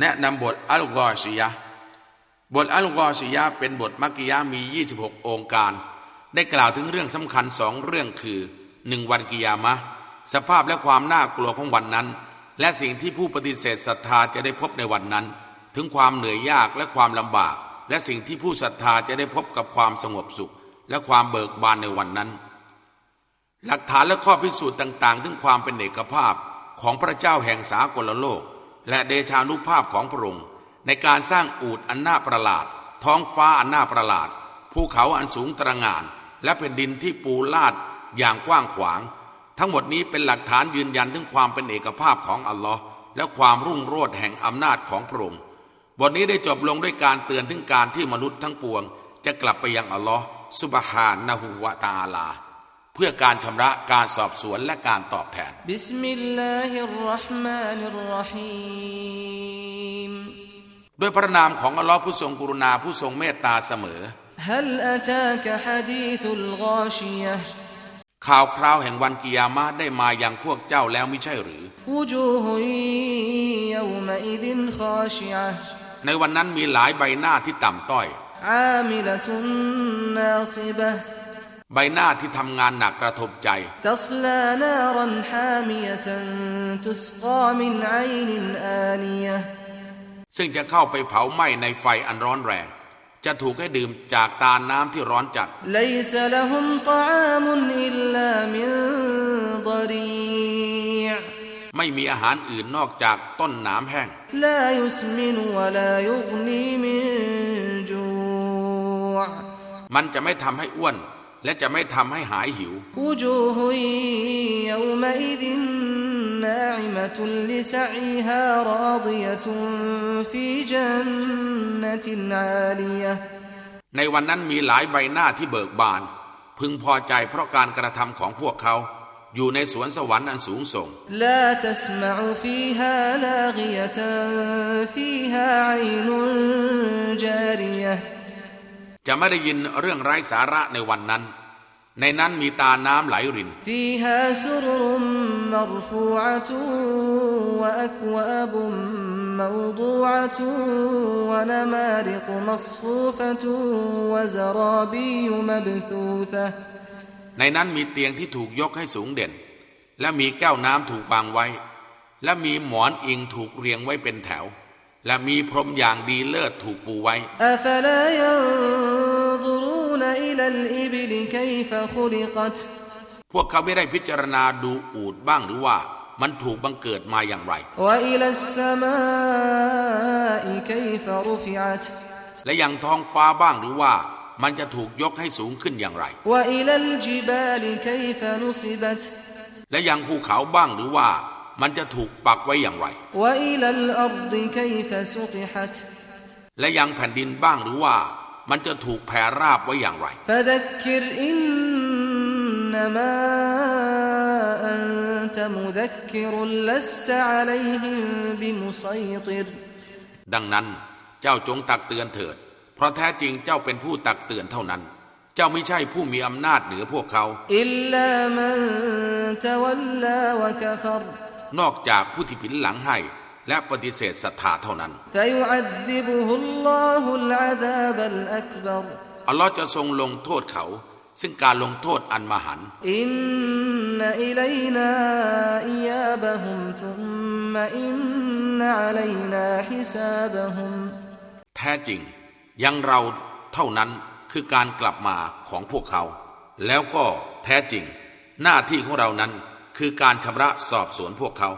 แนะนำบทอัลกอชิยะบทอัลกอชิยะเป็นบทมักกิยะมี 26 องค์การ ได้กล่าวถึงเรื่องสำคัญสองเรื่องคือหนึ่งวันกิยามะ สภาพและความน่ากลัวของวันนั้น และสิ่งที่ผู้ปฏิเสธศรัทธาจะได้พบในวันนั้น ถึงความเหนื่อยยากและความลำบาก และสิ่งที่ผู้ศรัทธาจะได้พบกับความสงบสุข และความเบิกบานในวันนั้น หลักฐานและข้อพิสูจน์ต่าง ๆ ถึงความเป็นเอกภาพของพระเจ้าแห่งสากลโลก และเดชานุภาพของพระองค์ในการสร้างอูดอันน่าประหลาด ท้องฟ้าอันน่าประหลาด ภูเขาอันสูงตระงาน และแผ่นดินที่ปูลาดอย่างกว้างขวาง ทั้งหมดนี้เป็นหลักฐานยืนยันถึงความเป็นเอกภาพของอัลลอฮ์และความรุ่งโรจน์แห่งอำนาจของพระองค์บทนี้ได้จบลงด้วยการเตือนถึงการที่มนุษย์ทั้งปวง จะกลับไปยังอัลลอฮ์สุบฮานะฮูวะตาลา เพื่อการชำระการสอบสวนและการตอบแทน ب سم الله الرحمن الرحي م ด้วยพระนามของอัลลอฮ์ผู้ทรงกรุณาผู้ทรงเมตตาเสมอهل أتاك حديث الغاشيةข่าวคราวแห่งวันกิยามะได้มาอย่างพวกเจ้าแล้วไม่ใช่หรือ ในวันนั้นมีหลายใบหน้าที่ต่ำต้อย ใบหน้าที่ทำงานหนักกระทบใจ ซึ่งจะเข้าไปเผาไหม้ในไฟอันร้อนแรง จะถูกให้ดื่มจากตาน้ำที่ร้อนจัด ไม่มีอาหารอื่นนอกจากต้นน้ำแห้งมันจะไม่ทำให้อ้วน และจะไม่ทำให้หายหิวในวันนั้นมีหลายใบหน้าที่เบิกบาน พึงพอใจเพราะการกระทำของพวกเขา อยู่ในสวนสวรรค์อันสูงส่ง จะไม่ได้ยินเรื่องไร้สาระในวันนั้น ในนั้นมีตาน้ำไหลรินในนั้นมีเตียงที่ถูกยกให้สูงเด่น และมีแก้วน้ำถูกวางไว้ และมีหมอนอิงถูกเรียงไว้เป็นแถว และมีพรมอย่างดีเลิศถูกปูไว้ พวกเขาไม่ได้พิจารณาดูอูดบ้างหรือว่ามันถูกบังเกิดมาอย่างไร และยังท้องฟ้าบ้างหรือว่ามันจะถูกยกให้สูงขึ้นอย่างไร และยังภูเขาบ้างหรือว่า มันจะถูกปักไว้อย่างไร และยังแผ่นดินบ้างหรือว่ามันจะถูกแผ่ราบไว้อย่างไรดังนั้นเจ้าจงตักเตือนเถิด เพราะแท้จริงเจ้าเป็นผู้ตักเตือนเท่านั้น เจ้าไม่ใช่ผู้มีอำนาจเหนือพวกเขาน อกจากผู้ที่ผินหลังให้ และปฏิเสธศรัทธาเท่านั้น อัลลอฮ์จะทรงลงโทษเขา ซึ่งการลงโทษอันมหันอินนอิลัยนาอิยาบะฮุมซุมมะอินนอะลัยนาฮิซาบะฮุมแท้จริง ยังเราเท่านั้นคือการกลับมาของพวกเขา แล้วก็แท้จริง หน้าที่ของเรานั้น คือการชำระสอบสวนพวกเขา